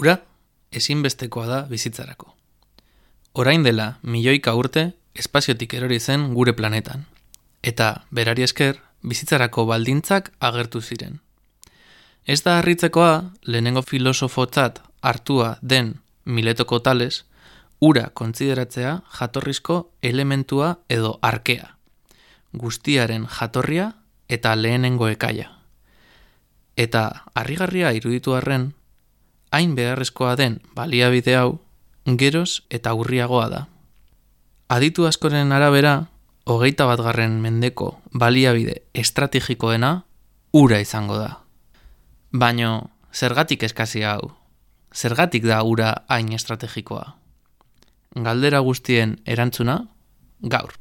Ura, ezinbestekoa da bizitzarako. Orain dela, milioika urte, espaziotik erori zen gure planetan. Eta, berari esker, bizitzarako baldintzak agertu ziren. Ez da harritzekoa, lehenengo filosofotzat hartua den miletoko tales, ura kontsideratzea jatorrizko elementua edo arkea. Guztiaren jatorria eta lehenengo ekaia. Eta harrigarria iruditu arren, hain beharrezkoa den baliabide hau, geroz eta urriagoa da. Aditu askoren arabera, hogeita bat garren mendeko baliabide estrategikoena ura izango da. Baino, zergatik eskasi hau? Zergatik da ura hain estrategikoa? Galdera guztien erantzuna, gaur,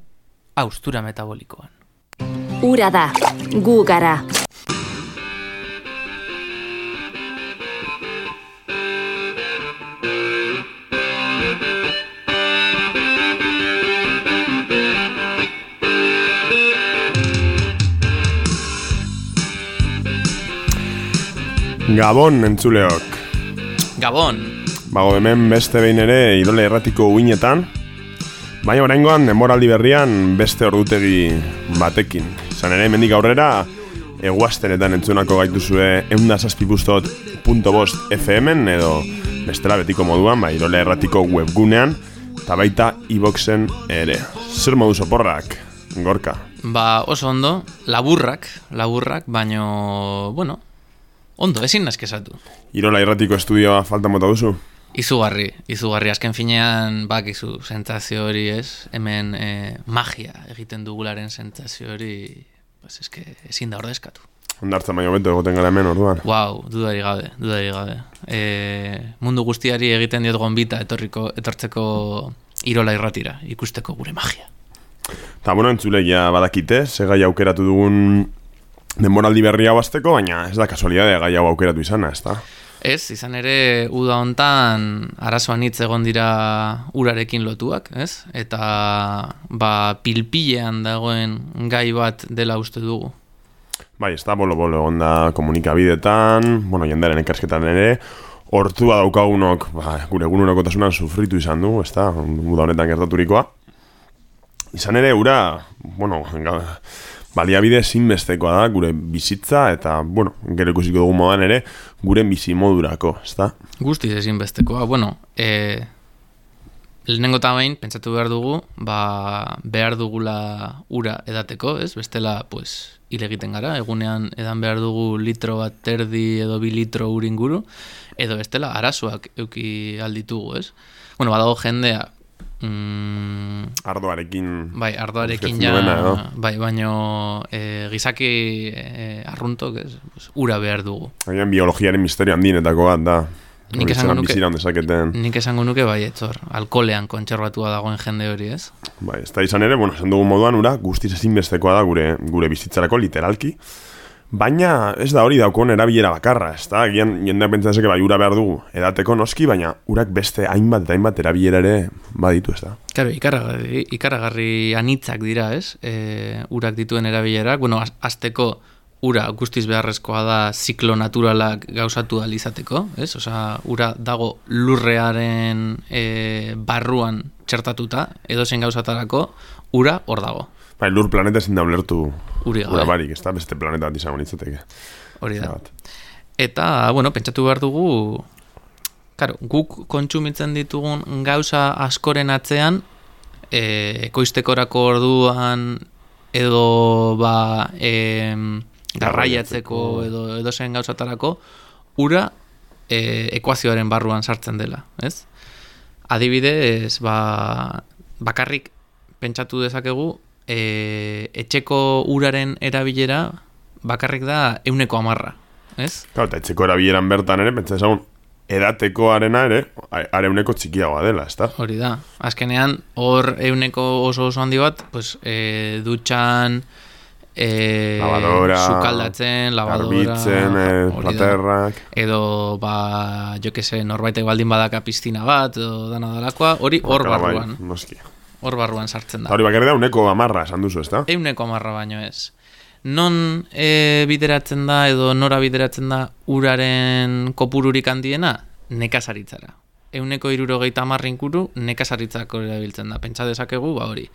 austura metabolikoan. Ura da, gu gara. Gabon entzuleok. Gabon! Bago hemen beste behin ere idole erratiko uinetan. Baina oraingoan denboraldi berrian beste ordutegi batekin. Zan ere, mendik aurrera, eguaztenetan entzunako gaituzue eundazazpipustot.bost FM-en edo bestela betiko moduan, ba, idole erratiko webgunean, eta baita iboxen ere. Zer modu soporrak, gorka? Ba, oso ondo, laburrak, laburrak, baino, bueno, ondo, ezin nazkezatu. Irola irratiko estudioa falta mota duzu? Izugarri, izugarri, azken finean, bak, izu, sentzazio hori ez, hemen eh, magia egiten dugularen sentzazio hori, pues eske, ezin da ordezkatu. Ondartza baino beto egoten gara hemen orduan. Wow, dudari gabe, dudari gabe. E, mundu guztiari egiten diot gonbita etorriko, etortzeko irola irratira, ikusteko gure magia. Eta bueno, entzule ja badakite, ze gai aukeratu dugun denboraldi berri hau azteko, baina ez da kasualidade gai hau aukeratu izana, ez da? Ez, izan ere, uda hontan arazoan hitz egon dira urarekin lotuak, ez? Eta, ba, pilpilean dagoen gai bat dela uste dugu. Bai, ez da, bolo-bolo egon da komunikabidetan, bueno, jendaren ekersketan ere, hortua daukagunok, ba, gure egunerokotasunan sufritu izan du, ez da, uda honetan gertaturikoa. Izan ere, ura, bueno, baliabide ezinbestekoa da gure bizitza eta, bueno, gero ikusiko dugu modan ere, gure bizimodurako, ez da? Guztiz ezinbestekoa, bueno, e, lehenengo eta behin, pentsatu behar dugu, ba, behar dugula ura edateko, ez? Bestela, pues, hil egiten gara, egunean edan behar dugu litro bat terdi edo bi litro uringuru, edo bestela arazoak euki alditugu, ez? Bueno, badago jendea, mm, Ardoarekin... bai, ardoarekin ja, duena, edo? bai, baino e, gizaki e, arruntok, ez? Ura behar dugu. Agian biologiaren misterio handienetako bat da. Nik esango nuke-. Nik esango nuke bai, etzor, alkolean kontserbatua dagoen jende hori, ez? Bai, ez da izan ere, bueno, esan dugun moduan ura, guztiz ezinbestekoa da gure, gure bizitzarako, literalki. Baina ez da hori daukon erabilera bakarra, ez da, gian jendeak pentsa dezake bai ura behar dugu, edateko noski, baina urak beste hainbat eta hainbat erabilera ere baditu, ez da. Claro, ikaragarri, ikaragarri anitzak dira, ez? E, urak dituen erabilerak, bueno, az- azteko ura guztiz beharrezkoa da ziklo naturalak gauzatu ahal izateko, ez? Osea, ura dago lurrearen e, barruan txertatuta, edozein gauzatarako, ura hor dago. Bai, lur planeta ezin da ulertu Uri ura barik, ez da, beste planeta bat izango nintzateke. Hori da. Eta, bueno, pentsatu behar dugu, Karo, guk kontsumitzen ditugun gauza askoren atzean, e, ekoiztekorako orduan, edo, ba, e, garraiatzeko, edo, edo zen gauzatarako, ura e, ekuazioaren barruan sartzen dela, ez? Adibidez, ba, bakarrik pentsatu dezakegu, e, etxeko uraren erabilera bakarrik da euneko amarra, ez? Claro, eta etxeko erabileran bertan ere, pentsa ezagun, edatekoarena ere, a- areuneko txikiagoa dela, ez da? Hori da. Azkenean, hor euneko oso oso handi bat, pues, e, dutxan, e, Lavadora, sukaldatzen, lavadora, Garbitzen, da. platerrak... edo, ba, jo que se, norbaitek baldin badaka piztina bat, edo dana dalakoa, hori hor bai, barruan, noski. Hor barruan sartzen da. hori bakarrik da uneko amarra esan duzu, ez da? Euneko amarra baino ez. Non e, bideratzen da edo nora bideratzen da uraren kopururik handiena? nekazaritzara. Euneko irurogeita marrinkuru nekazaritzako erabiltzen da. Pentsa dezakegu, ba hori.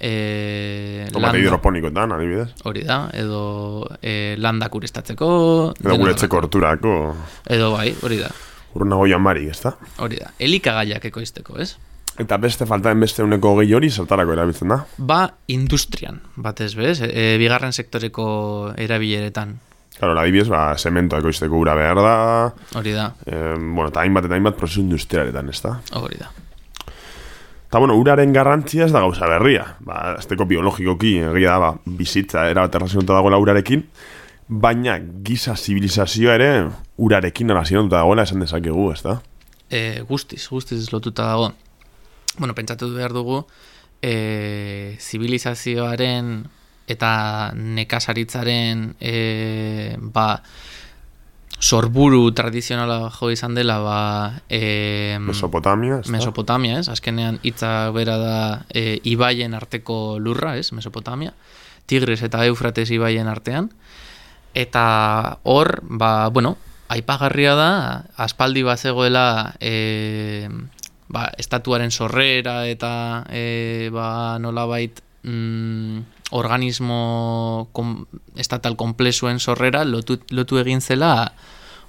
E, Tomate hidroponikoetan, adibidez. Hori da, edo e, landak urestatzeko. Edo guretzeko horturako. Edo bai, hori da. Urnago jamari, ez da? Hori da. Elikagaiak ekoizteko, ez? Eta beste faltaen beste uneko gehi hori zertarako erabiltzen da. Ba, industrian, batez bez, e, bigarren sektoreko erabileretan. Claro, adibidez, ba, sementoa ekoizteko ura behar da, Hori da, eh, bueno, eta hainbat eta hainbat prozesu industrialetan, ez da? hori da. Eta, bueno, uraren garrantzia ez da gauza berria. Ba, azteko biologikoki, egia da, ba, bizitza erabat errazionatuta dagoela urarekin, baina giza zibilizazioa ere urarekin errazionatuta dagoela esan dezakegu, ez da? E, guztiz, guztiz lotuta dago. Bueno, pentsatu behar dugu, e, zibilizazioaren eta nekazaritzaren e, ba, sorburu tradizionala jo izan dela ba, e, Mesopotamia, ez? Mesopotamia, ez? Azkenean hitza bera da e, ibaien arteko lurra, ez? Mesopotamia. Tigris eta Eufrates ibaien artean. Eta hor, ba, bueno, aipagarria da, aspaldi bazegoela e, ba, estatuaren sorrera eta e, ba, nolabait mm, organismo kom, estatal komplexuen sorrera lotu, lotu egin zela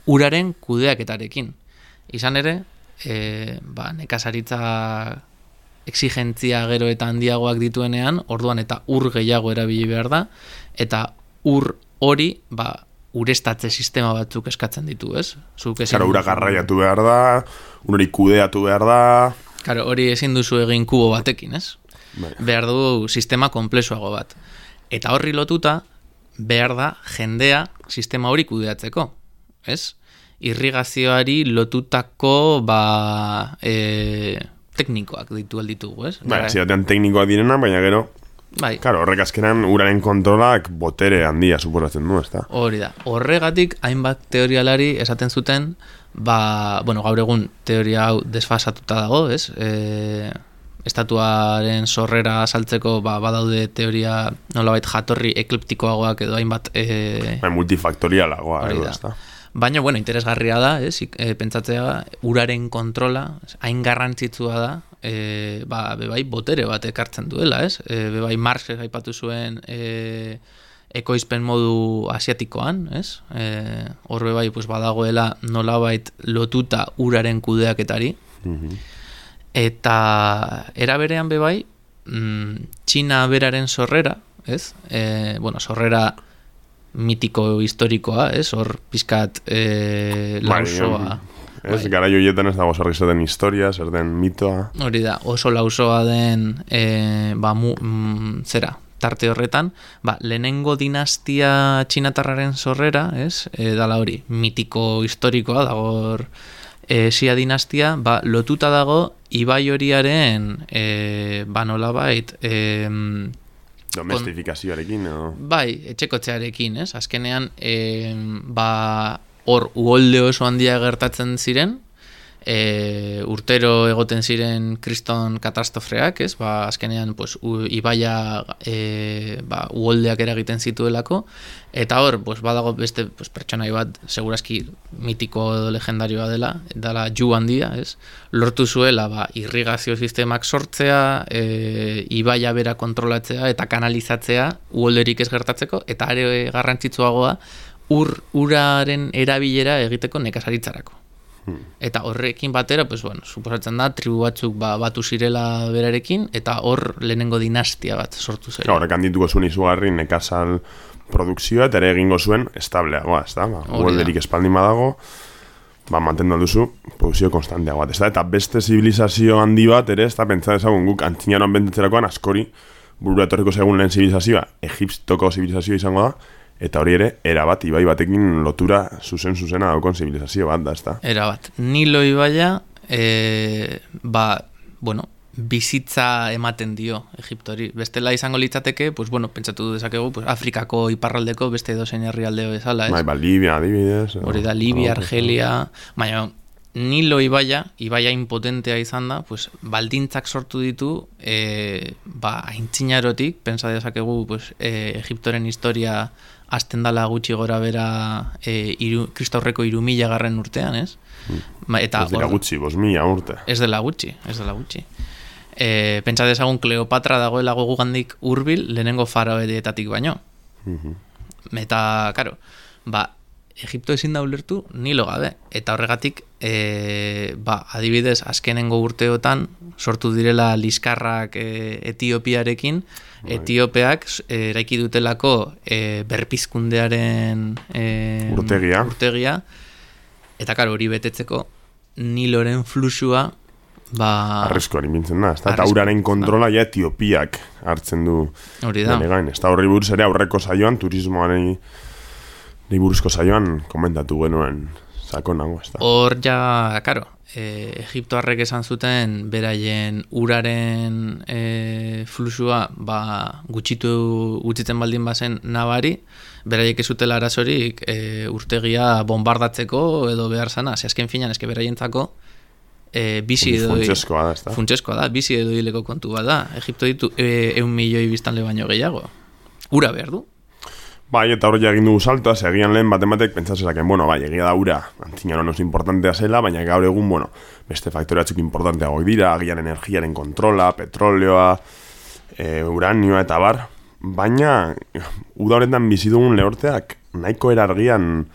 uraren kudeaketarekin. Izan ere, e, ba, nekazaritza exigentzia gero eta handiagoak dituenean, orduan eta ur gehiago erabili behar da, eta ur hori, ba, urestatze sistema batzuk eskatzen ditu, ez? Zuk ezin Claro, ura garraiatu behar da, unori kudeatu behar da... Claro, hori ezin duzu egin kubo batekin, ez? Bai. Behar du sistema komplexuago bat. Eta horri lotuta, behar da jendea sistema hori kudeatzeko, ez? Irrigazioari lotutako, ba, e, teknikoak ditu alditugu, ez? Bai, zidatean teknikoak direna, baina gero, bai, claro, horrek azkenan uraren kontrolak botere handia suposatzen du, ez da? Hori da. Horregatik hainbat teorialari esaten zuten, ba, bueno, gaur egun teoria hau desfasatuta dago, ez? E, estatuaren sorrera saltzeko ba, badaude teoria nolabait jatorri ekliptikoagoak edo hainbat e, Bai, multifaktorialagoa, edo, ez da? Baina, bueno, interesgarria da, ez, e, pentsatzea, uraren kontrola, hain garrantzitsua da, e, ba, bebai, botere bat ekartzen duela, ez? E, bebai, Marx aipatu zuen e, ekoizpen modu asiatikoan, ez? E, hor bebai, pues, badagoela nolabait lotuta uraren kudeaketari, eta era berean bebai, mm, Txina beraren sorrera, ez? E, bueno, sorrera mitiko historikoa, ez? Hor pizkat e, lausoa. Ez, bai. gara joietan ez dago zer den historia, zer den mitoa. Hori da, oso lausoa den e, ba, mu, mm, zera, tarte horretan, ba, lehenengo dinastia txinatarraren sorrera, ez? E, dala hori, mitiko historikoa, dago hor e, sia dinastia, ba, lotuta dago Ibai horiaren e, ba, nolabait, e, Domestifikazioarekin, edo... Bai, etxekotzearekin, ez? Azkenean, e, ba, hor uholde oso handia gertatzen ziren, e, urtero egoten ziren kriston katastrofeak, ez? Ba, azkenean, pues, u, ibaia e, ba, uholdeak eragiten zituelako, eta hor, pues, badago beste pues, pertsonai bat, segurazki mitiko edo legendarioa dela, dela ju handia, ez? Lortu zuela, ba, irrigazio sistemak sortzea, e, ibaia bera kontrolatzea eta kanalizatzea uholderik ez gertatzeko, eta are garrantzitsuagoa, ur, uraren erabilera egiteko nekazaritzarako. Eta horrekin batera, pues, bueno, suposatzen da, tribu batzuk ba, batu zirela berarekin, eta hor lehenengo dinastia bat sortu zela. Horrek handituko zuen izugarri nekazal produkzioa eta ere egingo zuen estableagoa, ez da? Ba, da. Uelderik espaldin badago, ba, mantendu duzu produkzio konstanteagoa, ez da? Eta beste zibilizazio handi bat ere, ez da, pentsa dezagun guk antzinaroan bentetzerakoan askori burura etorriko segun lehen zibilizazioa, Egiptoko zibilizazioa izango da, eta hori ere, erabat, ibai batekin lotura zuzen-zuzena daukon zibilizazio bat da, ez da? Era bat, Nilo ibaia, e, ba, bueno, bizitza ematen dio Egiptori. Bestela izango litzateke, pues bueno, pentsatu dezakegu, pues Afrikako iparraldeko beste edozein herrialde bezala, ez? Bai, ba, Libia, adibidez. Hori da, Libia, edo- Argelia, baina Nilo ibaia, ibaia impotentea izan da, pues, baldintzak sortu ditu, e, ba, aintzinarotik, pensa dezakegu, pues, e, Egiptoren historia azten dala gutxi gora bera e, iru, kristaurreko irumila garren urtean, ez? Ba, eta Ez hor- gutxi, bos mila urte. Ez dela gutxi, ez dela gutxi. E, pentsa dezagun Kleopatra dagoela gogugandik hurbil lehenengo faraoetatik baino. Eta, karo, ba, Egipto ezin da ulertu nilo gabe. Eta horregatik, e, ba, adibidez, azkenengo urteotan sortu direla liskarrak e, Etiopiarekin, Etiopeak e, eraiki dutelako e, berpizkundearen e, Urtegia. urtegia. Eta, karo, hori betetzeko niloren fluxua, ba... Arreskoari mintzen da, ezta? Eta uraren kontrola ja Etiopiak hartzen du Hori da. Ez da horri buruz ere aurreko saioan, turismoaren buruzko saioan komentatu genuen sakonago, ez da? Hor ja, karo, e, Egiptoarrek esan zuten beraien uraren e, fluxua ba, gutxitu gutxitzen baldin bazen nabari, beraiek ez zutela arazorik e, urtegia bombardatzeko edo behar zana, ze azken finan eske beraientzako e, bizi edo Funtseskoa da, ez da? Funtseskoa da, bizi edo hileko kontu bat da. Egipto ditu e, eun milioi biztanle baino gehiago. Ura behar du. Bai, eta hori egin dugu saltoa, segian lehen bat ematek pentsatzen bueno, bai, egia da ura, antzinaro oso importantea zela, baina gaur egun, bueno, beste faktore batzuk importanteagoak dira, agian energiaren kontrola, petroleoa, e, uranioa eta bar, baina uda horretan bizi dugun lehorteak nahiko erargian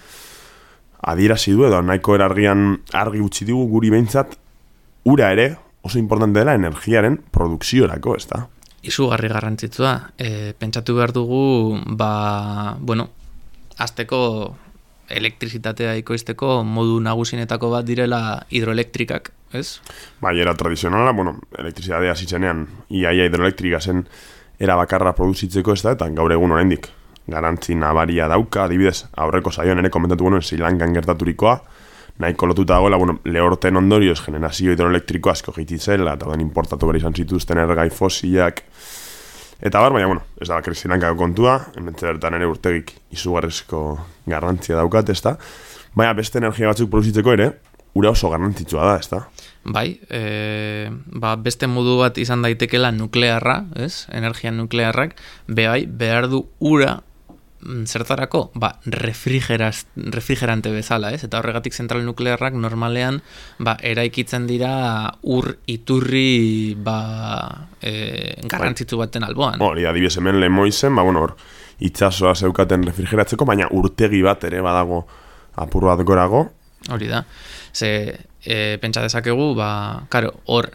adierazi du edo nahiko erargian argi utzi digu guri behintzat ura ere oso importante dela energiaren produkziorako, ez da? Izugarri garrantzitsua. E, pentsatu behar dugu, ba, bueno, azteko elektrizitatea ikoizteko modu nagusinetako bat direla hidroelektrikak, ez? Bai, era tradizionala, bueno, elektrizitatea zitzenean, iaia hidroelektrika zen era bakarra produzitzeko ez da, eta gaur egun oraindik garantzi nabaria dauka, adibidez, aurreko saioan ere komentatu genuen Sri gertaturikoa, nahiko lotuta dagoela, bueno, lehorten ondorioz generazio hidroelektriko asko jititzela, eta orain importatu behar izan zituzten ergai fosilak, eta bar, baina, bueno, ez da bakar Sri Lankako kontua, hementxe bertan ere urtegik izugarrizko garrantzia daukat, ez da, baina beste energia batzuk produzitzeko ere, ura oso garrantzitsua da, ez da. Bai, e, ba, beste modu bat izan daitekela nuklearra, ez? Energia nuklearrak, behai, behar du ura zertarako, ba, refrigeraz, refrigerante bezala, ez? Eta horregatik zentral nuklearrak normalean, ba, eraikitzen dira ur iturri, ba, e, garrantzitsu baten alboan. Hori, adibidez hemen lemoizen, ba, bueno, hor, itxasoa zeukaten refrigeratzeko, baina urtegi bat ere badago apur bat gorago. Hori da. Ze, e, pentsa dezakegu, ba, karo, hor,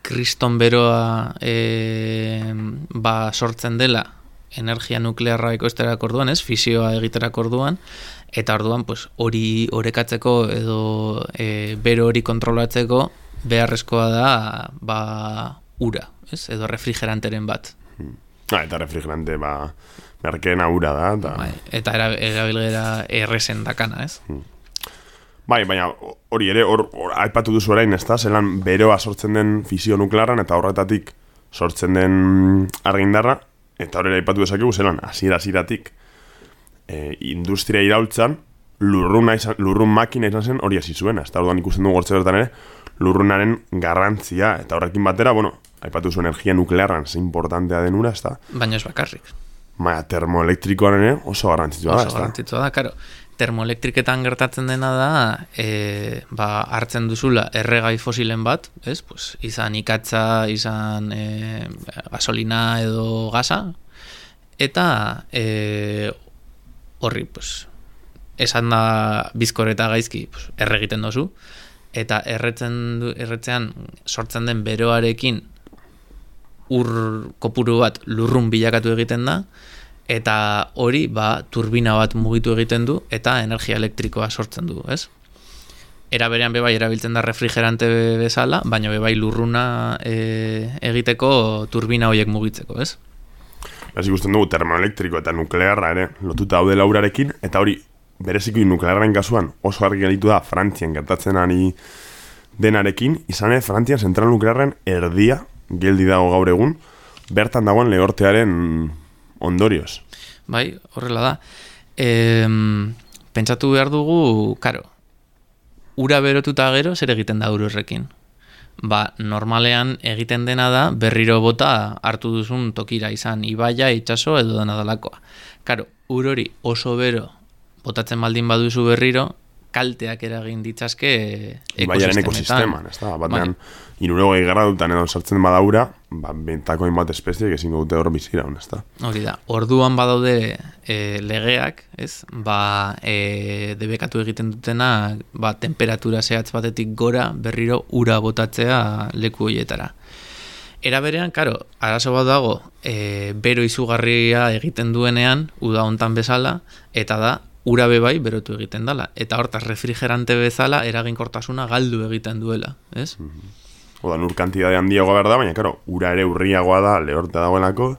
kriston beroa e, ba, sortzen dela energia nuklearra ekoizterak orduan, ez? Fisioa egiterak orduan, eta orduan, pues, hori orekatzeko edo e, bero hori kontrolatzeko beharrezkoa da, ba, ura, ez? Edo refrigeranteren bat. Ah, eta refrigerante, ba, merkeena ura da, eta... Bai, eta era- erabilgera erresen dakana, ez? Bai, baina hori ere, hor, hor aipatu duzu orain, ez da, zelan beroa sortzen den fisio nuklearran, eta horretatik sortzen den argindarra, eta hori ere aipatu dezakegu, zelan, hasiera hasieratik e, industria iraultzan, lurruna izan, lurrun makina izan zen hori hasi zuen, ez da, orduan ikusten dugu gortze bertan ere, lurrunaren garrantzia, eta horrekin batera, bueno, aipatu zu energia nuklearran, ze importantea den ura, ez da, Baina ez bakarrik. Baina termoelektrikoan ere oso garrantzitsua da, oso ez da? garrantzitsua da, karo. Termoelektriketan gertatzen dena da, e, ba, hartzen duzula erregai fosilen bat, ez? Pues, izan ikatza, izan e, gasolina edo gasa, eta e, horri, pues, esan da bizkoreta gaizki, pues, erregiten dozu, eta erretzen du, erretzean sortzen den beroarekin ur kopuru bat lurrun bilakatu egiten da, eta hori ba, turbina bat mugitu egiten du eta energia elektrikoa sortzen du, ez? Era berean bebai erabiltzen da refrigerante bezala, baina bebai lurruna e, egiteko turbina horiek mugitzeko, ez? Ez ikusten dugu termoelektriko eta nuklearra ere lotuta daudela urarekin, eta hori bereziko nuklearren kasuan oso argi gelitu da Frantzian gertatzen ari denarekin, izan ere Frantzian zentral nuklearren erdia geldi dago gaur egun, bertan dagoen lehortearen ondorioz. Bai, horrela da. E, pentsatu behar dugu, karo, ura berotuta gero zer egiten da horrekin. ba, normalean egiten dena da berriro bota hartu duzun tokira izan ibaia, itxaso edo dena dalakoa. Karo, ur hori oso bero botatzen baldin baduzu berriro, kalteak eragin ditzazke Ibaiaren ekosistemetan. ekosisteman, ez da? Batean, Bai. irurogei gradutan edo sartzen badaura, ba, bentako hainbat espeziek ezingo dute hor biziraun, ez da? Hori da, orduan badaude e, legeak, ez? Ba, e, debekatu egiten dutena, ba, temperatura zehatz batetik gora berriro ura botatzea leku horietara. Era berean, karo, arazo bat dago, e, bero izugarria egiten duenean, uda hontan bezala, eta da, ura bebai berotu egiten dala. Eta hortaz, refrigerante bezala eraginkortasuna galdu egiten duela, ez? Oda, nur kantidade handiagoa behar da, baina, karo, ura ere urriagoa da, lehorte dagoelako.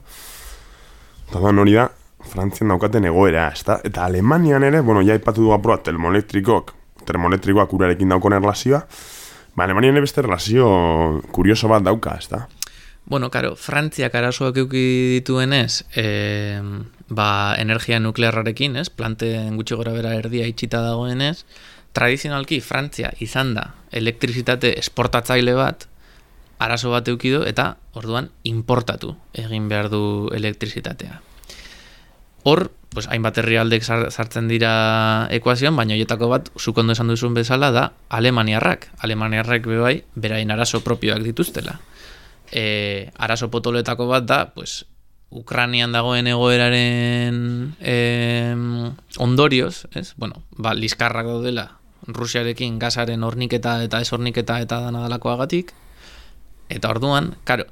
Eta da, hori da, Frantzian daukaten egoera, ez da? Eta Alemanian ere, bueno, ja ipatu du aproa termoelektrikok, termoelektrikoak urarekin daukon erlazioa, ba, Alemanian ere beste relazio kurioso bat dauka, ez da? Bueno, karo, Frantziak arazoak euki dituenez, e, ba, energia nuklearrarekin, ez? Planten gutxi gora bera erdia itxita dagoenez, tradizionalki Frantzia izan da elektrizitate esportatzaile bat, arazo bat eukido eta orduan importatu egin behar du elektrizitatea. Hor, pues, hainbat herrialdek sar- sartzen dira ekuazioan, baina horietako bat, zuk ondo esan duzun bezala, da Alemaniarrak. Alemaniarrak bebai, berain arazo propioak dituztela. E, arazo potoletako bat da, pues, Ukranian dagoen egoeraren em, ondorioz, ez? Bueno, ba, liskarrak daudela Rusiarekin gasaren horniketa eta ez horniketa eta dana dalakoagatik, eta orduan, karo,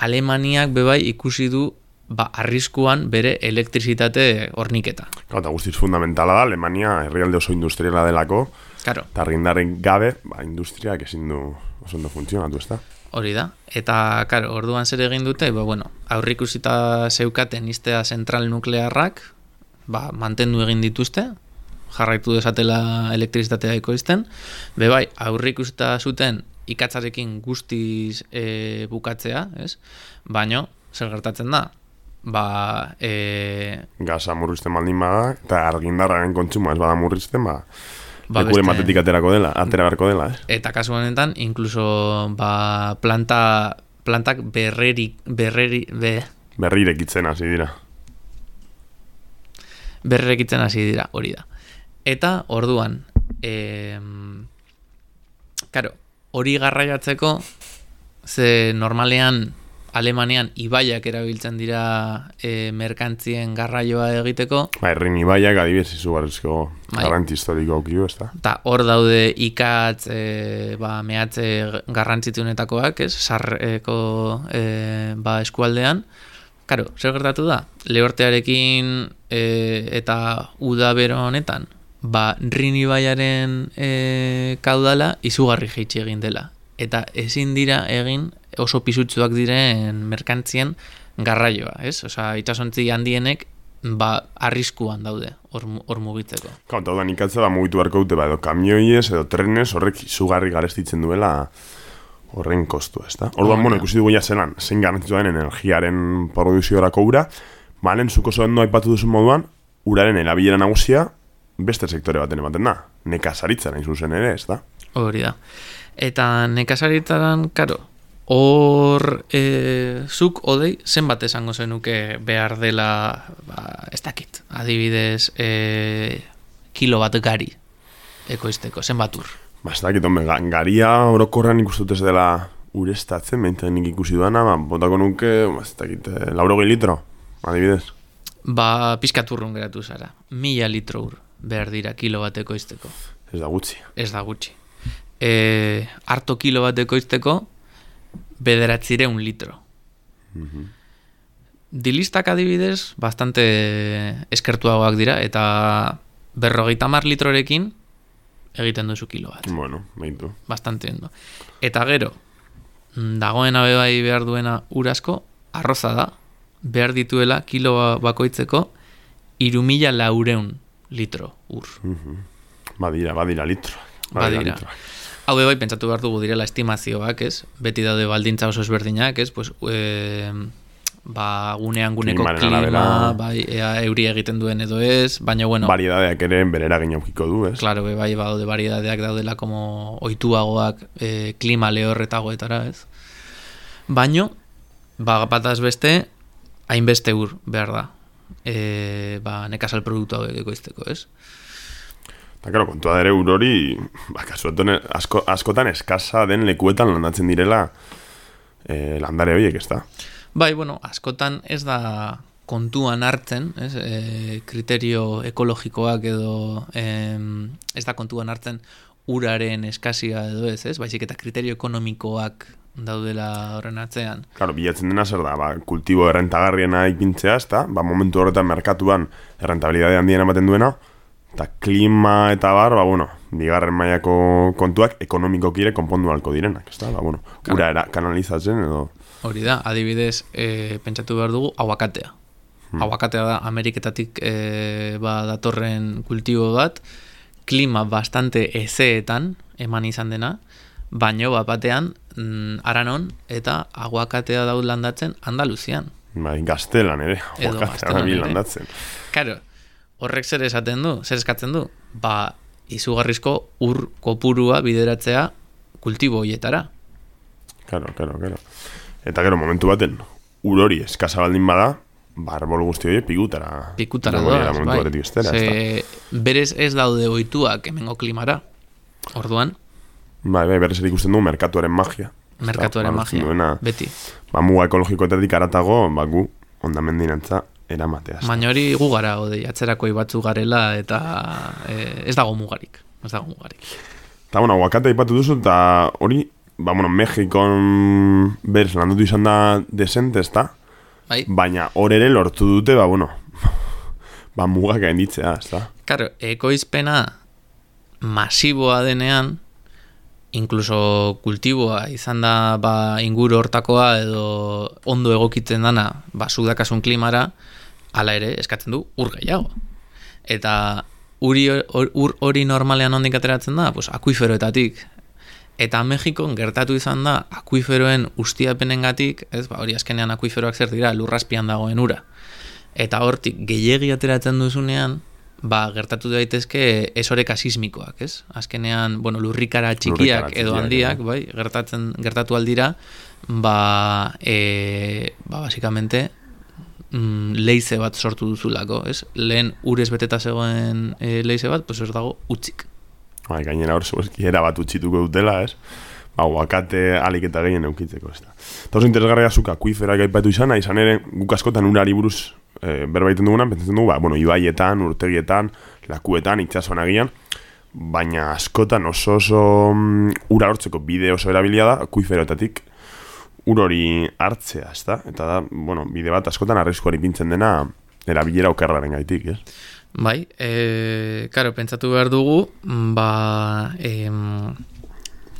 Alemaniak bebai ikusi du ba, arriskuan bere elektrizitate horniketa. Gau, eta guztiz fundamentala da, Alemania herrialde oso industriala delako, Karo, eta argindaren gabe, ba, industriak ezin du oso ondo funtzionatu, ez da? Hori da. Eta, karo, orduan zer egin dute, ba, bueno, aurrikusita zeukaten iztea zentral nuklearrak, ba, mantendu egin dituzte, jarraitu desatela elektrizitatea ekoizten, be bai, aurrikusita zuten ikatzarekin guztiz e, bukatzea, ez? Baino, zer gertatzen da? Ba, e, Gaza murrizten baldin bada, eta argindarraren kontsumoa ez bada murrizten, ba, Ba, lekuren beste- batetik aterako dela, atera beharko dela, ez? Eta kasu honetan, incluso ba, planta, plantak berreri, berreri, be, Berrirekitzen hasi dira. berrekitzen hasi dira, hori da. Eta orduan, e, karo, hori garraiatzeko, ze normalean Alemanian ibaiak erabiltzen dira e, merkantzien garraioa egiteko, Ba, herrin ibaiak adibidez izugarrizko Bai. garranti historiko okio, ez da? eta hor daude ikatz, e, ba, mehatze garrantzitsunetakoak, ez, sarreko e, ba, eskualdean. Karo, zer gertatu da? Lehortearekin e, eta udabero honetan, ba, Rin ibaiaren e, kaudala izugarri jeitsi egin dela. Eta ezin dira egin oso pisutsuak diren merkantzien garraioa, ez? Osa, itxasontzi handienek ba, arriskuan daude hor, hor mugitzeko. Kau, eta udan ikatza da mugitu beharko dute, ba, edo kamioiez, edo trenez, horrek izugarri garestitzen duela horren kostu, ez da? Orduan, bueno, ikusi dugu ja zelan, zein garrantzitu den energiaren produziorako ura, balen zuko ondo aipatu duzun moduan, uraren erabilera nagusia beste sektore baten ematen da. Nekazaritza nahi zuzen ere, ez da? Hori da. Eta nekazaritaran, karo, hor e, zuk odei zenbat esango zenuke behar dela, ba, ez dakit, adibidez, e, kilo bat gari ekoizteko, zenbat ur. Ba, ez dakit, ga- garia orokorran ikustut ez dela urestatzen, behintzen nik ikusi duana, ba, botako nuke, ba, ez dakit, eh, laurogei litro, adibidez. Ba, pizkat urrun geratu zara. Mila litro ur behar dira kilo bat ekoizteko. Ez da gutxi. Ez da gutxi. E, harto kilo bat ekoizteko, bederatzireun litro. Dilistak adibidez, bastante eskertuagoak dira, eta berrogeita mar litrorekin egiten duzu kilo bat. Bueno, behintu. Bastante ondo. Eta gero, mm, dagoena bebai behar duena urasko, arroza da, behar dituela kilo ba- bakoitzeko irumila laureun litro ur. Badira, badira litro. Badira. litro. Hau bai pentsatu behar dugu direla estimazioak, ez? Beti daude baldintza oso ezberdinak, ez? Pues, e, ba, gunean guneko Klimaren klima, arabera. bai, ea euri egiten duen edo ez, baina bueno, Variedadeak ere berera aukiko du, ez? Claro, be, bai, badaude variedadeak daudela como oituagoak e, klima lehorretagoetara, ez? Baino, ba, bataz beste, hainbeste ur behar da. E, ba, nekazal produktu hauek ekoizteko, ez? Eta, karo, kontua ere urori, ba, kasuetan asko, askotan eskasa den lekuetan landatzen direla eh, landare horiek, ez da? Bai, bueno, askotan ez da kontuan hartzen, ez? E, kriterio ekologikoak edo em, ez da kontuan hartzen uraren eskasia edo ez, ez? Baizik eta kriterio ekonomikoak daudela horren atzean. Claro, bilatzen dena zer da, ba, kultibo errentagarriena ipintzea, ez da? Ba, momentu horretan merkatuan errentabilidade handien ematen duena, eta klima eta bar, ba, bueno, bigarren mailako kontuak ekonomikoki ere konpondu halko direnak, ez da? Ba, bueno, ura era kanalizatzen edo... Hori da, adibidez, e, pentsatu behar dugu, aguakatea. Aguakatea da Ameriketatik e, ba, datorren kultibo bat, klima bastante ezeetan eman izan dena, baino bat batean mm, aranon eta aguakatea daud landatzen Andaluzian. Bai, gaztelan ere, dabil ere. landatzen. Karo, horrek zer esaten du, zer eskatzen du? Ba, izugarrizko ur kopurua bideratzea kultibo hoietara. Claro, claro, claro. Eta gero, momentu baten, urori eskasa baldin bada, barbol guzti horiek pikutara. Pikutara doaz, bai. da? Ze berez ez daude ohituak hemengo klimara. Orduan, Bai, bai, berrez ere ikusten du merkatuaren magia. Merkatuaren ba, magia, Duena, beti. ba, muga ekologikoetatik aratago, ba, gu, ondamendinantza eramatea. Baina hori gu gara, ode, atzerakoi batzu garela, eta eh, ez dago mugarik. Ez dago mugarik. Eta, bueno, aguakate ipatu duzu, eta hori, ba, bueno, Mexikon berz landutu izan da desente, ez da? Bai? Baina hor ere lortu dute, ba, bueno, ba, mugak gainditzea, ez da? Karo, ekoizpena masiboa denean, inkluso kultiboa izan da ba, inguru hortakoa edo ondo egokitzen dana ba, sudakasun klimara, hala ere eskatzen du ur gehiago. Eta uri, hor- ur hori normalean ondik ateratzen da, pues, akuiferoetatik. Eta Mexikon gertatu izan da akuiferoen ustiapenengatik, ez, ba, hori azkenean akuiferoak zer dira, lurrazpian dagoen ura. Eta hortik gehiegi ateratzen duzunean, ba, gertatu daitezke esoreka sismikoak, ez? Azkenean, bueno, lurrikara txikiak Lurrikara edo handiak, bai, gertatzen gertatu aldira, ba, e, ba, basikamente, mm, leize bat sortu duzulako, ez? Lehen urez beteta zegoen e, leize bat, pues ez dago utzik. Bai, gainera hor zuezki bat utxituko dutela, ez? Ba, aguakate alik eta gehien eukitzeko, ez da. Eta oso interesgarria zuk akuiferak aipatu izana, izan ere, guk askotan urari buruz e, berbaiten dugunan, pentsatzen dugu, ba, bueno, ibaietan, urtegietan, lakuetan, itxasuan agian, baina askotan oso oso mm, ura hortzeko bide oso erabilia da, akuiferoetatik ur hori hartzea, ez da? Eta da, bueno, bide bat askotan arriskuari pintzen dena erabilera okerraren gaitik, ez? Bai, e, karo, pentsatu behar dugu, ba, em,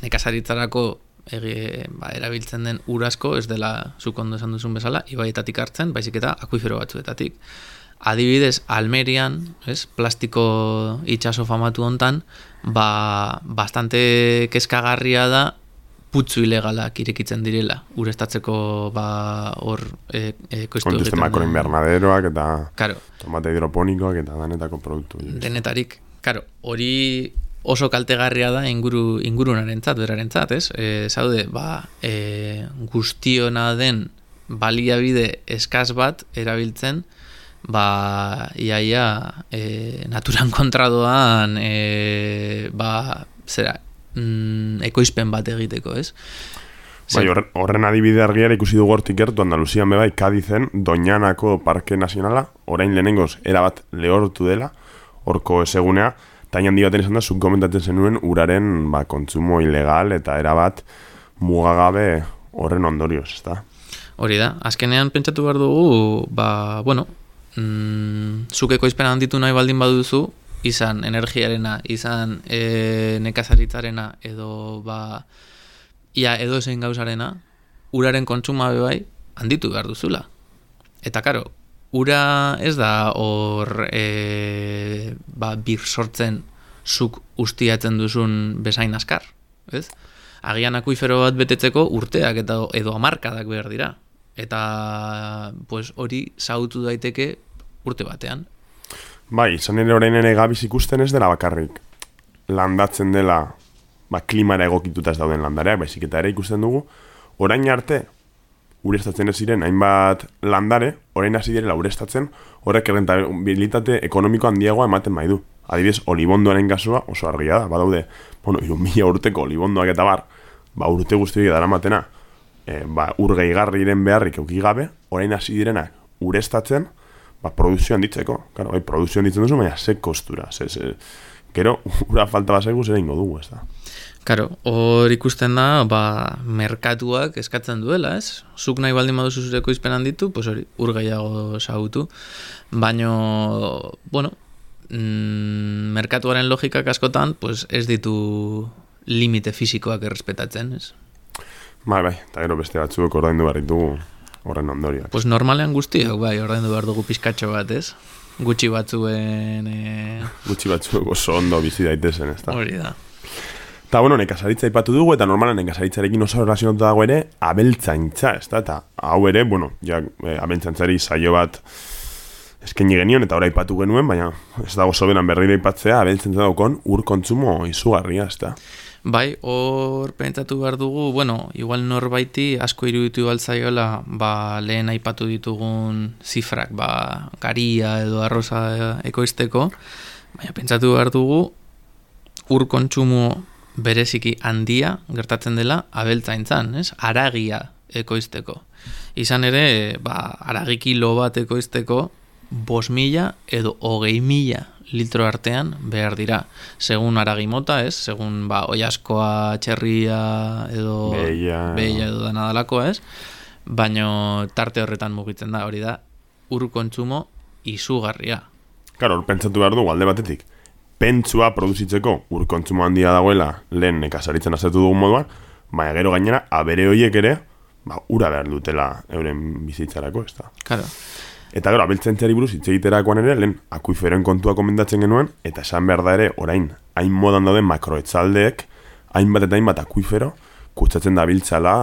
nekazaritzarako ege, ba, erabiltzen den urasko, ez dela zuk ondo esan duzun bezala, ibaietatik hartzen, baizik eta akuifero batzuetatik. Adibidez, Almerian, ez, plastiko itxaso famatu hontan, ba, bastante kezkagarria da putzu ilegalak irekitzen direla, urestatzeko ba, hor e, e, koiztu den- invernaderoak eta Karo, tomate hidroponikoak eta danetako produktu. denetarik, karo, hori oso kaltegarria da inguru ingurunarentzat, berarentzat, ez? E, zaude, ba, e, guztiona den baliabide eskaz bat erabiltzen, ba, iaia e, naturan kontradoan e, ba, zera, mm, ekoizpen bat egiteko, ez? Bai, horren, adibide argiara ikusi dugu hortik gertu Andaluzian bebai, Kadizen, Doñanako Parke Nazionala, orain lehenengoz, erabat lehortu dela, horko esegunea, eta handi baten izan da, zuk komentatzen zenuen uraren ba, kontsumo ilegal eta erabat mugagabe horren ondorioz, ezta? Hori da, azkenean pentsatu behar dugu, ba, bueno, mm, zuk ekoizpena handitu nahi baldin baduzu, izan energiarena, izan e, nekazaritzarena, edo, ba, ia edo zein gauzarena, uraren kontsuma bai, handitu behar duzula. Eta karo, ura ez da hor e, ba, bir sortzen zuk ustiatzen duzun bezain askar, ez? Agian akuifero bat betetzeko urteak eta edo hamarkadak behar dira. Eta pues, hori zautu daiteke urte batean. Bai, izan ere orain ere gabiz ikusten ez dela bakarrik. Landatzen dela, ba, klimara egokituta dauden landareak, baizik eta ere ikusten dugu, orain arte, urestatzen ez ziren, hainbat landare, orain hasi direla urestatzen, horrek errentabilitate ekonomiko handiagoa ematen bai du. Adibidez, olibondoaren gasua oso argia da, badaude, bueno, irun mila urteko olibondoak eta bar, ba, urte guztiak dara matena, e, ba, urgeigarriren beharrik euki gabe, orain hasi direnak urestatzen, ba, produzio handitzeko. Claro, bai, produzio handitzen duzu, baina ze kostura. Ze, ze, gero, ura falta basaigu zera ingo dugu, ez da. Karo, hor ikusten da, ba, merkatuak eskatzen duela, ez? Zuk nahi baldin baduzu zureko izpen handitu, pues hori, ur gehiago sautu. Baino, bueno, mm, merkatuaren logikak askotan, pues ez ditu limite fisikoak errespetatzen, ez? Bai, bai, eta gero beste batzuek ordaindu behar ditugu horren ondoriak. Pues normalean guztiak, bai, ordaindu behar dugu pizkatxo bat, ez? Gutxi batzuen... E... Gutxi batzuek oso ondo bizi daitezen, ez da. Hori da. Eta, bueno, nekazaritza ipatu dugu, eta normalan nekazaritzarekin oso relazionatu dago ere, abeltzaintza, ez da, eta hau ere, bueno, ja, e, abeltzaintzari saio bat eskaini genion, eta ora ipatu genuen, baina ez dago soberan berriro ipatzea, abeltzaintza daukon ur kontsumo izugarria, ez da. Bai, hor pentsatu behar dugu, bueno, igual norbaiti asko iruditu baltzaiola, ba, lehen aipatu ditugun zifrak, ba, garia edo arroza ekoizteko, baina pentsatu behar dugu, ur kontsumo bereziki handia gertatzen dela abeltzaintzan, ez? Aragia ekoizteko. Izan ere, ba, aragiki lo bat ekoizteko, bos mila edo hogei mila litro artean behar dira. Segun aragimota, ez? Segun ba, oiaskoa, txerria edo Beia. beia edo dana dalako, ez? Baino tarte horretan mugitzen da, hori da, ur kontsumo izugarria. Claro, hor pentsatu behar dugu alde batetik. Pentsua produzitzeko ur kontsumo handia dagoela lehen nekazaritzen azertu dugun moduan, baina gero gainera, abere horiek ere, ba, ura behar dutela euren bizitzarako, ez da. Claro. Eta gero, abeltzentziari buruz hitz egiterakoan ere, lehen akuiferoen kontua komendatzen genuen, eta esan behar da ere, orain, hain modan dauden makroetzaldeek, hainbat eta hainbat akuifero, kutsatzen da biltzala,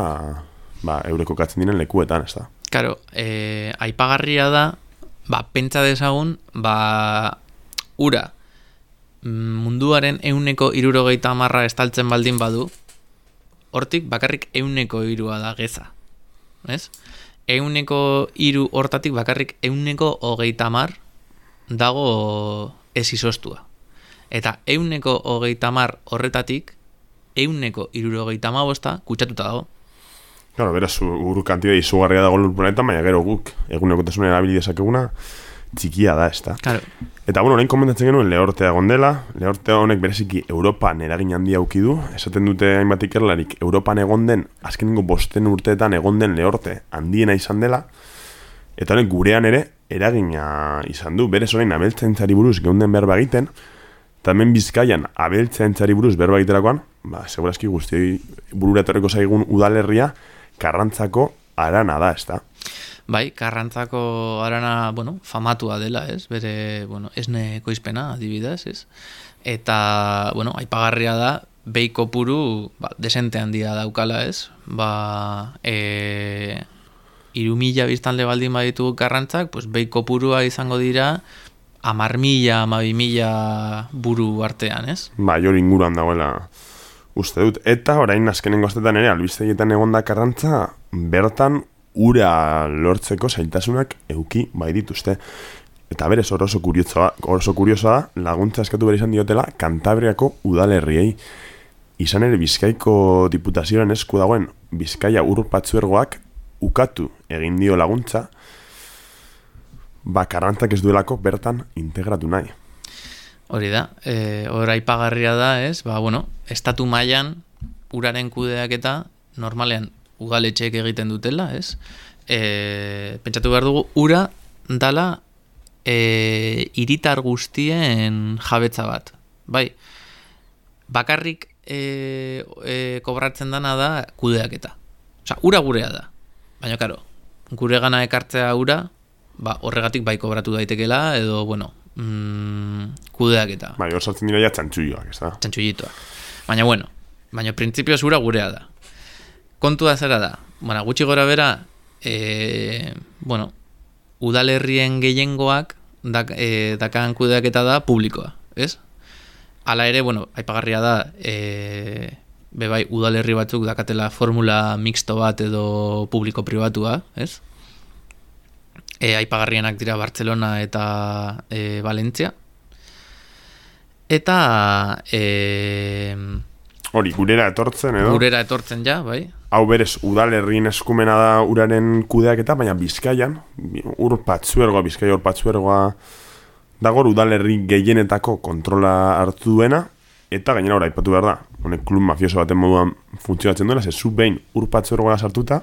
ba, eureko katzen diren lekuetan, ez da. Karo, e, aipagarria da, ba, pentsa dezagun, ba, ura, mm, munduaren euneko irurogeita marra estaltzen baldin badu, hortik bakarrik euneko irua da geza. Ez? Euneko iru hortatik bakarrik euneko hogeita mar dago ez izostua. Eta euneko hogeita mar horretatik, euneko irurogeita mabosta kutsatuta dago. Claro, beraz, ur kantida izugarria dago lur planetan, baina gero guk, egunekotasun erabili dezakeguna, txikia da, ez da. Claro. Eta, bueno, orain komentatzen genuen lehortea gondela, lehortea honek bereziki Europan eragin handia auki du, esaten dute hainbat ikerlarik, Europan egon den, azkenengo bosten urteetan egon den lehorte handiena izan dela, eta honek gurean ere eragina izan du, berez orain abeltzaintzari buruz geunden berba egiten, eta hemen bizkaian abeltzaintzari buruz berba egiterakoan, ba, segurazki guzti burura etorriko zaigun udalerria, karrantzako arana da, ez da. Bai, karrantzako arana, bueno, famatua dela, ez? Bere, bueno, esne koizpena, adibidez, ez? Eta, bueno, aipagarria da, beiko puru, ba, desente handia daukala, ez? Ba, e, irumila biztanle baldin baditu karrantzak, pues beiko purua izango dira, amar mila, amabi mila buru artean, ez? Ba, jori inguruan dagoela uste dut. Eta orain azkenengo astetan ere, albiztegietan egonda karrantza, bertan ura lortzeko zailtasunak euki bai dituzte. Eta berez oso kuriosoa, oso kuriosoa da, laguntza eskatu behar izan diotela Kantabriako udalerriei. Izan ere Bizkaiko diputazioaren esku dagoen Bizkaia ur patzuergoak ukatu egin dio laguntza, ba karrantzak ez duelako bertan integratu nahi. Hori da, e, hor aipagarria da, ez? Ba, bueno, estatu mailan uraren kudeak eta normalean ugaletxeek egiten dutela, ez? E, pentsatu behar dugu, ura dala e, iritar guztien jabetza bat. Bai, bakarrik e, e, kobratzen dana da kudeak eta. Osa, ura gurea da. Baina, karo, gure gana ekartzea ura, ba, horregatik bai kobratu daitekela, edo, bueno, mm, kudeak eta. Bai, hor saltzen dira ja txantxuioak, ez da? txantxullitoak. Baina bueno, baina printzipioz ura gurea da. Kontua zera da, bueno, gutxi gora bera, e, bueno, udalerrien gehiengoak dak, e, dakan kudeaketa da publikoa, ez? Hala ere, bueno, aipagarria da, e, bebai udalerri batzuk dakatela formula mixto bat edo publiko-pribatua, ez? E, aipagarrienak dira Barcelona eta e, Valentzia. Eta e, Hori, gurera etortzen edo? gurera etortzen ja, bai? Hau berez, udalerrien eskumena da uraren kudeaketa, baina bizkaian, ur patzuergoa, bizkaia ur patzuergoa, dagor udalerri gehienetako kontrola hartu duena, eta gainera ora aipatu behar da, honek klub mafioso baten moduan funtzionatzen duela, ze zu behin ur patzuergoa sartuta,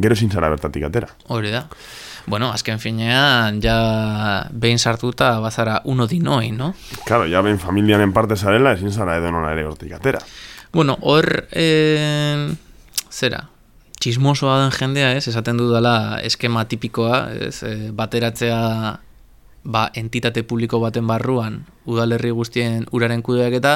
gero ezin zara bertatik atera. Hori da. Bueno, azken finean, ja behin sartuta bazara uno dinoi, no? Claro, ja behin familianen parte zarela, ezin zara edo nola ere hortik atera. Bueno, hor, eh, zera, txismosoa den jendea, ez, esaten dudala eskema tipikoa, ez, eh, bateratzea ba, entitate publiko baten barruan, udalerri guztien uraren kudeak eta,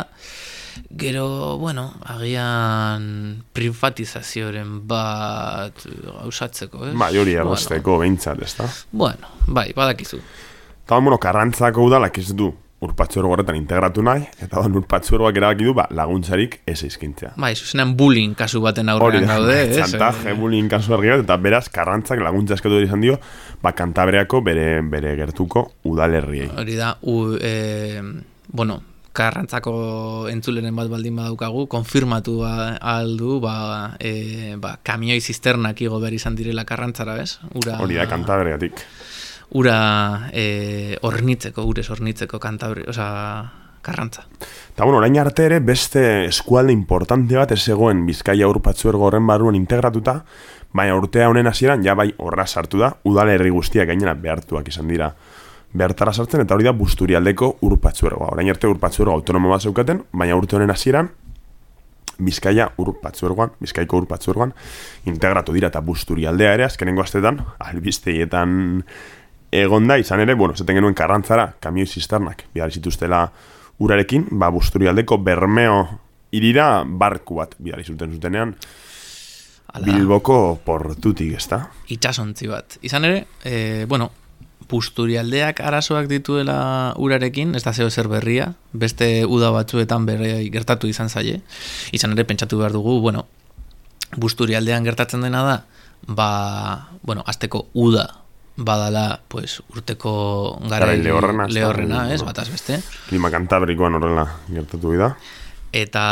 gero, bueno, agian privatizazioaren bat gauzatzeko, ez? Bai, hori errazteko behintzat, ez da? Bueno, bai, badakizu. Eta bueno, karrantzako udalak ez du urpatzuero horretan integratu nahi, eta da urpatzueroak erabaki du ba, laguntzarik ez eizkintzea. Bai, zuzenean bullying kasu baten aurrean gaude, ez? txantaje, bullying kasu argi bat, eta beraz, karrantzak laguntza eskatu izan dio, ba, kantabreako bere, bere gertuko udalerriei. Hori da, u, e, bueno, karrantzako entzuleren bat baldin badaukagu, konfirmatu aldu, ba, e, ba, kamioi zisternak igo behar izan direla karrantzara, bez? Ura, Hori da, kantabreatik. Ura e, ornitzeko, urez ornitzeko kantabri, oza, karrantza. Eta bueno, orain arte ere beste eskualde importante bat ez zegoen Bizkaia urpatzuergo horren barruan integratuta, baina urtea honen hasieran ja bai horra sartu da, udalerri guztiak gainera behartuak izan dira behartara sartzen, eta hori da busturialdeko urpatzuergoa. Orain arte urpatzuergo autonomo bat zeukaten, baina urte honen hasieran Bizkaia urpatzuergoan, Bizkaiko urpatzuergoan integratu dira eta busturialdea ere azkenengo astetan albisteietan egonda izan ere, bueno, zaten genuen karrantzara, kamioi zisternak, bihar zituztela urarekin, ba, busturialdeko bermeo irira barku bat bihar zuten zutenean, Ala, Bilboko portutik, ezta? itxasontzi bat. Izan ere, e, bueno, pusturialdeak arazoak dituela urarekin, ez da zeo zer berria, beste uda batzuetan berri gertatu izan zaie. Izan ere, pentsatu behar dugu, bueno, busturialdean gertatzen dena da, ba, bueno, azteko uda badala, pues, urteko garai lehorrena, lehorrena, ez, bataz beste. Klima kantabrikoan horrela gertatu da. Eta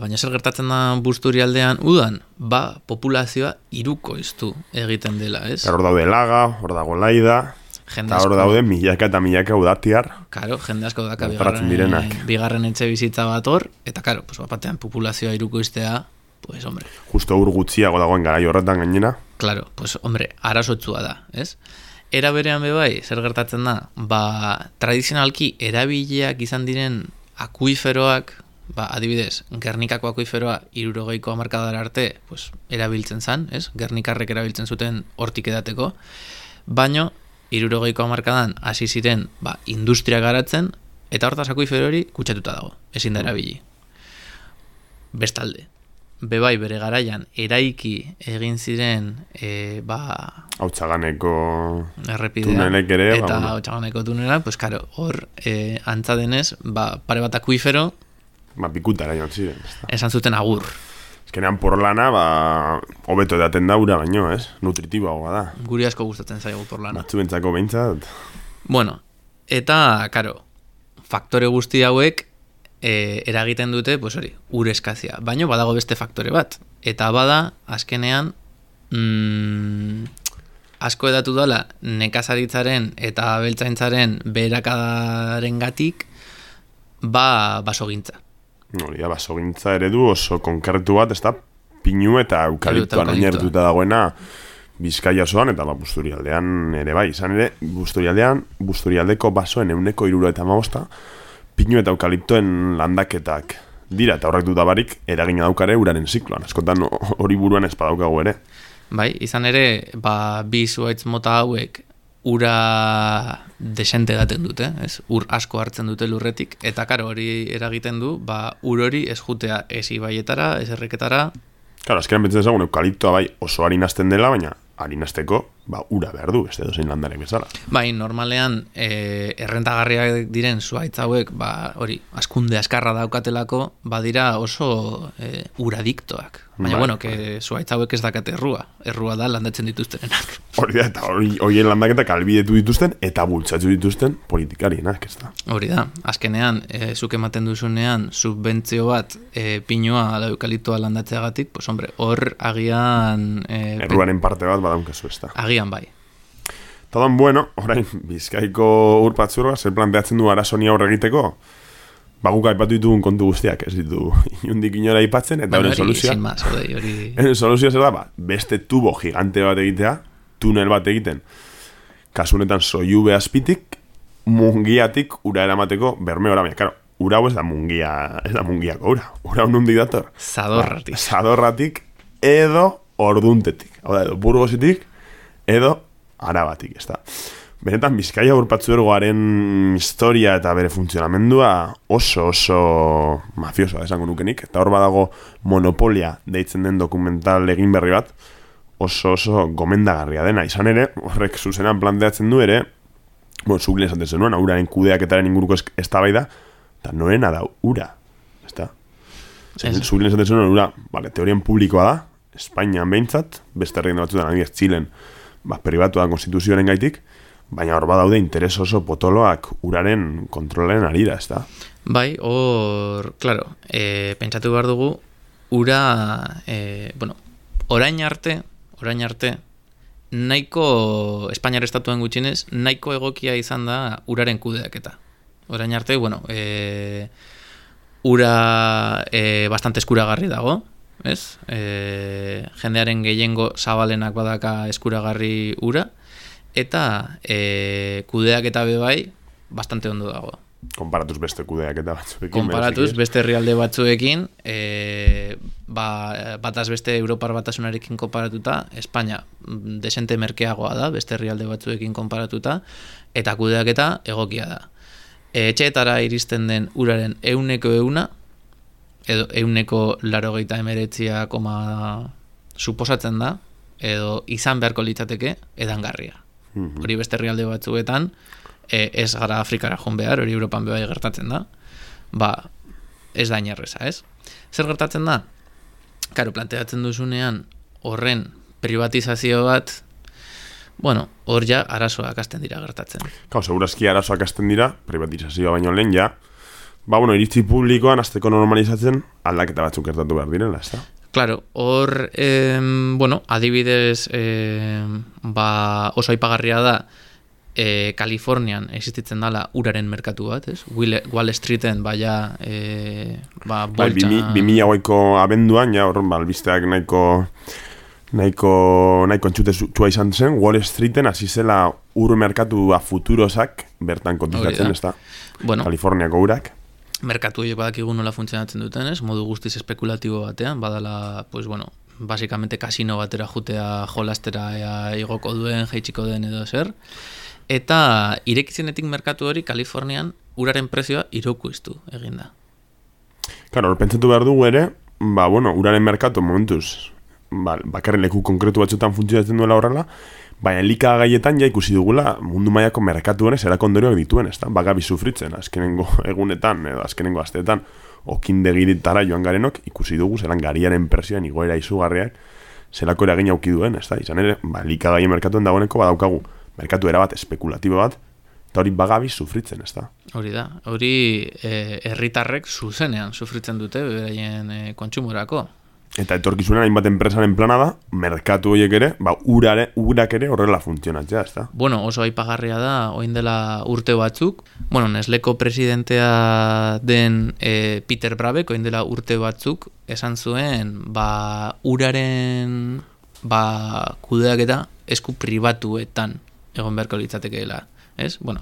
baina zer gertatzen da busturialdean udan, ba, populazioa iruko iztu egiten dela, ez? Eta hor daude laga, hor dago laida, Jende eta hor asko- daude milaka eta milaka udatiar. Karo, jende asko daka bigarren, bigarren etxe bizitza bat hor, eta karo, pues, bapatean populazioa iruko iztea, pues, hombre, Justo ur gutxiago dagoen garai horretan gainera. claro, pues, hombre, arazotzua da, ez? Era berean bebai, zer gertatzen da, ba, tradizionalki erabileak izan diren akuiferoak, ba, adibidez, Gernikako akuiferoa irurogeiko amarkadara arte, pues, erabiltzen zan, ez? Gernikarrek erabiltzen zuten hortik edateko, baino, irurogeiko amarkadan hasi ziren, ba, industria garatzen, eta hortaz akuifero hori kutsatuta dago, ezin da erabili. Bestalde, bebai bere garaian eraiki egin ziren e, ba, Hau txaganeko errepidea Tunelek ere, ba, eta bueno. otxaganeko tunela, pues karo, hor e, antza denez, ba, pare bat akuifero ba, pikutara joan ziren. esan zuten agur. Azkenean porlana, ba, hobeto edaten daura baino, ez? Nutritiboagoa da. Guri asko gustatzen zaigu por lana. Batzuentzako behintzat, Bueno, eta, karo, faktore guzti hauek e, eragiten dute, pues hori, ur eskazia. Baina badago beste faktore bat. Eta bada, azkenean, mm, asko edatu dela nekazaritzaren eta abeltzaintzaren beherakadaren gatik, ba, basogintza. Hori da, basogintza eredu oso konkretu bat, ez da, pinu eta eukaliptoan eukaliptoa. oinartuta dagoena Bizkaia osoan eta ba, busturialdean ere bai, izan ere, busturialdean, busturialdeko basoen euneko iruro eta maosta, pinu eta eukaliptoen landaketak dira, eta horrek dudabarik eragina daukare uraren zikloan, askotan hori buruan ez badaukagu ere. Bai, izan ere, ba, bi zuaitz mota hauek ura desente daten dute, ez? Ur asko hartzen dute lurretik, eta karo hori eragiten du, ba, ur hori ez jutea ez ibaietara, ez erreketara, Claro, azkenean pentsatzen ezagun eukaliptoa bai oso harin hasten dela, baina harinazteko, ba, ura behar du, beste dozein landarek bezala. Bai, normalean, e, errentagarriak diren zuaitz hauek, ba, hori, askunde askarra daukatelako, badira oso e, uradiktoak. Baina, Bai, bueno, que zuaitz hauek ez dakate errua. Errua da landatzen dituztenenak. Hori da, eta hori, horien landaketak albidetu dituzten, eta bultzatu dituzten politikarienak, ez da. Hori da, azkenean, e, zuk ematen duzunean, subbentzio bat e, pinoa ala eukaliptoa landatzeagatik, pues hombre, hor agian... E, Erruaren parte bat badaunkazu, ez da. Agian bai. Tadan, bueno, orain, bizkaiko urpatzurra, zer planteatzen du arazoni aurre egiteko, ba, guk aipatu ditugun kontu guztiak, ez ditu inundik inora aipatzen, eta horren soluzioa. Horren soluzioa zer da, ba, beste tubo gigante bat egitea, tunel bat egiten, kasunetan soiube azpitik, mungiatik ura eramateko berme horamia. Karo, ura ez da mungia, ez da mungiako ura. Ura hau nundik dator. Zadorratik. Ba, zadorratik edo orduntetik. Hau da, edo burgositik edo arabatik, ez da. Benetan, Bizkaia urpatzuergoaren historia eta bere funtzionamendua oso oso mafiosoa esango nukenik. Eta hor badago monopolia deitzen den dokumental egin berri bat, oso oso gomendagarria dena. Izan ere, horrek zuzenan planteatzen du ere, bueno, zuk lehen esaten zenuen, uraren kudeaketaren inguruko ez- eztabaida, eta noena da ura. Ez da? Ez. Zuk lehen esaten zenuen, ura, vale, teorian publikoa da, Espainian behintzat, beste herrien batzutan, adibidez, Txilen, ba, pribatua konstituzioaren gaitik, baina hor badaude interes oso potoloak uraren kontrolaren arira, ez da? Bai, hor, claro, e, pentsatu behar dugu, ura, e, bueno, orain arte, orain arte, nahiko, Espainiar estatuen gutxinez, nahiko egokia izan da uraren kudeaketa. Orain arte, bueno, e, ura e, bastante eskuragarri dago, ez? E, jendearen gehiengo zabalenak badaka eskuragarri ura, eta e, kudeaketa be bai, bastante ondo dago. Konparatuz beste kudeak eta batzuekin. Konparatuz bereziki, beste herrialde batzuekin, e, ba, bataz beste Europar batasunarekin konparatuta, Espainia mm, desente merkeagoa da, beste herrialde batzuekin konparatuta, eta kudeaketa egokia da. E, etxeetara iristen den uraren euneko euna, edo euneko larogeita emeretzia koma suposatzen da, edo izan beharko litzateke edangarria. Mhm. Hori beste herrialde batzuetan, e, ez gara Afrikara joan behar, hori Europan bebai gertatzen da, ba, ez da inerreza, ez? Zer gertatzen da? Karo, planteatzen duzunean horren privatizazio bat, bueno, hor ja arazoak hasten dira gertatzen. Kau, segurazki arazoak hasten dira, privatizazioa baino lehen ja, ba, bueno, iritzi publikoan azteko normalizatzen aldaketa batzuk gertatu behar direla, ez da? Claro, hor, em, bueno, adibidez, em, ba, oso aipagarria da, e, Kalifornian existitzen dala uraren merkatu bat, ez? Wall, Wall Streeten, baia, e, ba, Bai, boltsa... 2008ko abenduan, ja, hor, ba, albisteak nahiko nahiko, nahiko entxute txua izan zen, Wall Streeten hasi zela ur merkatua futurosak bertan kotizatzen, ez da? Bueno, Kaliforniako urak. Merkatu horiek badakigu nola funtzionatzen duten, ez? Modu guztiz espekulatibo batean, badala, pues bueno, basikamente kasino batera jutea jolastera ea igoko duen, jaitsiko den edo zer. Eta irekitzenetik merkatu hori Kalifornian uraren prezioa irokuiztu eginda. Claro, hor pentsatu behar dugu ere, ba, bueno, uraren merkatu momentuz, ba, bakarren leku konkretu batzutan funtzionatzen duela horrela, baina lika gaietan ja ikusi dugula mundu mailako merkatu honek zerako ondorioak dituen, ez da? Bagabi sufritzen, azkenengo egunetan, edo azkenengo asteetan, okindegiritara joan garenok, ikusi dugu zelan gariaren presioen igoera izugarriak, zelako eragin auki duen, ez da? Izan ere, ba, lika gaien merkatuen dagoeneko badaukagu, merkatu erabat espekulatibo bat, eta hori bagabi sufritzen, ez da? Hori da, hori eh, herritarrek zuzenean sufritzen dute beraien e, kontsumorako. Eta etorkizunan hainbat enpresaren plana da, merkatu horiek ere, ba, urare, urak ere horrela funtzionatzea, ez da? Bueno, oso aipagarria da, oin dela urte batzuk. Bueno, Nesleko presidentea den e, Peter Brabek, oin dela urte batzuk, esan zuen, ba, uraren ba, kudeaketa esku pribatuetan egon beharko litzatekeela. Ez? Bueno,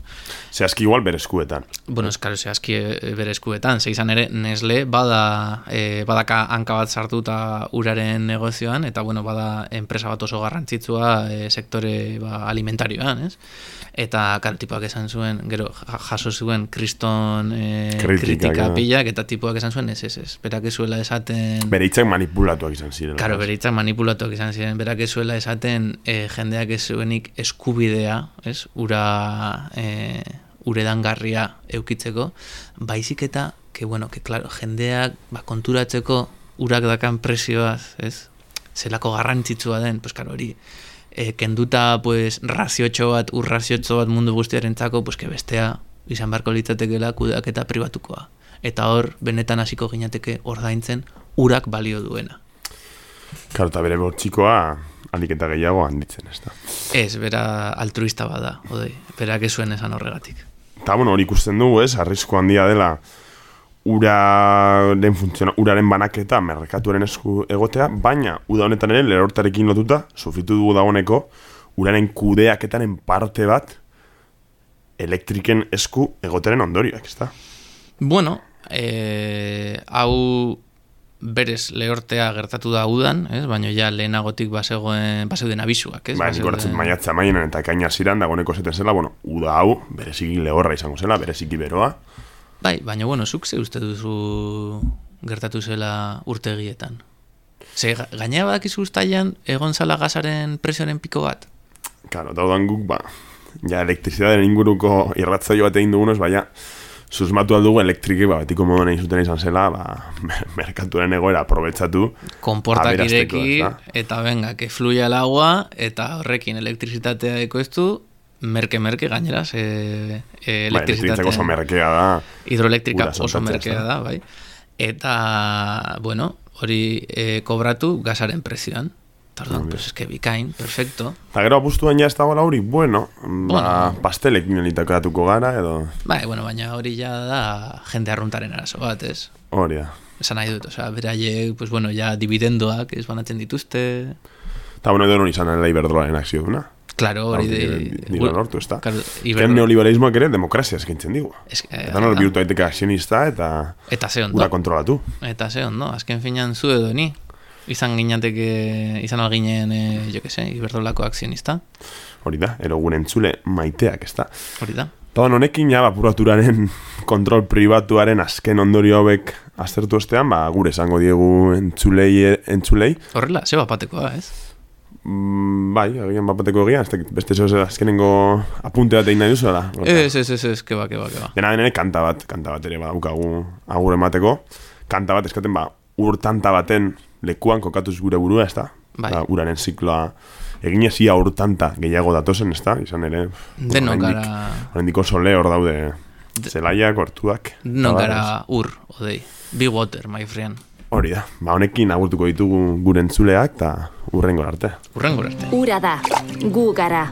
Zehazki igual bere eskuetan. bueno, eskaro zehazki e, bere eskuetan, ze izan ere Nesle bada, e, badaka hanka bat sartuta uraren negozioan, eta bueno, bada enpresa bat oso garrantzitsua e, sektore ba, alimentarioan, ez? Eta, karo, tipoak esan zuen, gero, ja- jaso zuen kriston e, kritika pilak, eta tipoak esan zuen, ez, ez, ez, berak ez zuela esaten... Bere hitzak manipulatuak izan ziren. Karo, bere hitzak manipulatuak izan ziren, berak ez zuela esaten e, jendeak ez zuenik eskubidea, ez, ura, e, uredangarria eukitzeko, baizik eta, que bueno, que claro, jendeak ba, konturatzeko urak dakan presioaz, ez, zelako garrantzitsua den, pues karo, hori, e, kenduta, pues, raziotxo bat, ur raziotxo bat mundu guztiarentzako, pues, que bestea, izan beharko litzatekela kudeaketa pribatukoa. Eta hor, benetan hasiko ginateke ordaintzen urak balio duena. Karo, eta bere bortxikoa alik eta gehiago handitzen, ez da. Ez, bera altruista bada, odei, berak ez zuen esan horregatik. Eta, bueno, hori ikusten dugu, ez, arrisko handia dela uraren funtziona, uraren banaketa merkatuaren esku egotea, baina uda honetan ere lerortarekin lotuta, sufritu dugu dagoeneko, uraren kudeaketaren parte bat elektriken esku egoteren ondorioak, ez da? Bueno, e, hau berez lehortea gertatu da udan, ez? baina ja lehenagotik bazegoen, bazeuden abisuak, ez? Ba, nik horatzen maiatza maienan eta ekaina ziran dagoeneko zeten zela, bueno, uda hau, bereziki lehorra izango zela, bereziki beroa, Bai, baina bueno, zuk ze uste duzu gertatu zela urtegietan. Ze, ga- gainera badakizu ustailan egon zala gazaren presioaren piko bat? Claro, daudan guk, ba, ja elektrizitatearen inguruko irratzaio bat egin dugunez, baina susmatu aldugu elektriki, ba, betiko moduan egin zuten izan zela, ba, merkatuaren egoera aprobetsatu. konportak ireki, eta venga, que fluya el agua, eta horrekin elektrizitatea ekoiztu, merke-merke gainera, ze e, Ba, elektrizitatea... elektrizitzako oso merkea da. hidroelektrika oso merkea da, bai. Eta, bueno, hori e, kobratu gazaren prezioan. Tardon, pues es que bikain, perfecto. Eta gero apustuan ja ez dagoela hori, bueno, ba, Bueno. pastelekin elitakatuko gara, edo Bai, bueno, baina hori ja da jende arruntaren arazo bat, ez? hori da. Esan nahi dut, osea, beraiek, pues bueno, ja dividendoak ez banatzen dituzte. Eta bueno, edo non izan dela iberdrolaren akzio duna. Claro, hori de... Dira lortu, ez da. Claro, Iberdrola- neoliberalismoak ere demokrazia eskintzen digu. Es, eh, Eta nor bihurtu daiteke aksionista eta Eta ze ura ondo, kontrolatu. eta ze ondo, azken finan zu edo ni. Izan ginateke, izan alginen, eh, jo que se, iberdolako akzionista, Hori da, ero gure entzule maiteak, ez da. hori da. Eta honekin ja, apuraturaren kontrol pribatuaren azken ondorio hauek aztertu ostean, ba, gure esango diegu entzulei, entzulei. Horrela, ze bapatekoa, ez? Mm, bai, agian bapateko egia, ez dakit, beste zoz azkenengo apunte bat egin nahi duzu, da? Ez, ez, ez, ez, keba, keba, keba. Dena den ere kanta bat, kanta bat ere badaukagu agur emateko. Kanta bat eskaten ba, ur tanta baten lekuan kokatuz gure burua, ez da? Bai. Da, uraren zikloa egin ezia ur tanta gehiago datozen, ez da? Izan ere, Denok oraindik- gara- oraindik oso le hor daude zelaiak, hortuak. No eta gara ur, odei. Be water, my friend. Hori da, ba honekin agurtuko ditugu gure entzuleak eta urrengo arte. Urrengo arte. Ura da. Gu gara.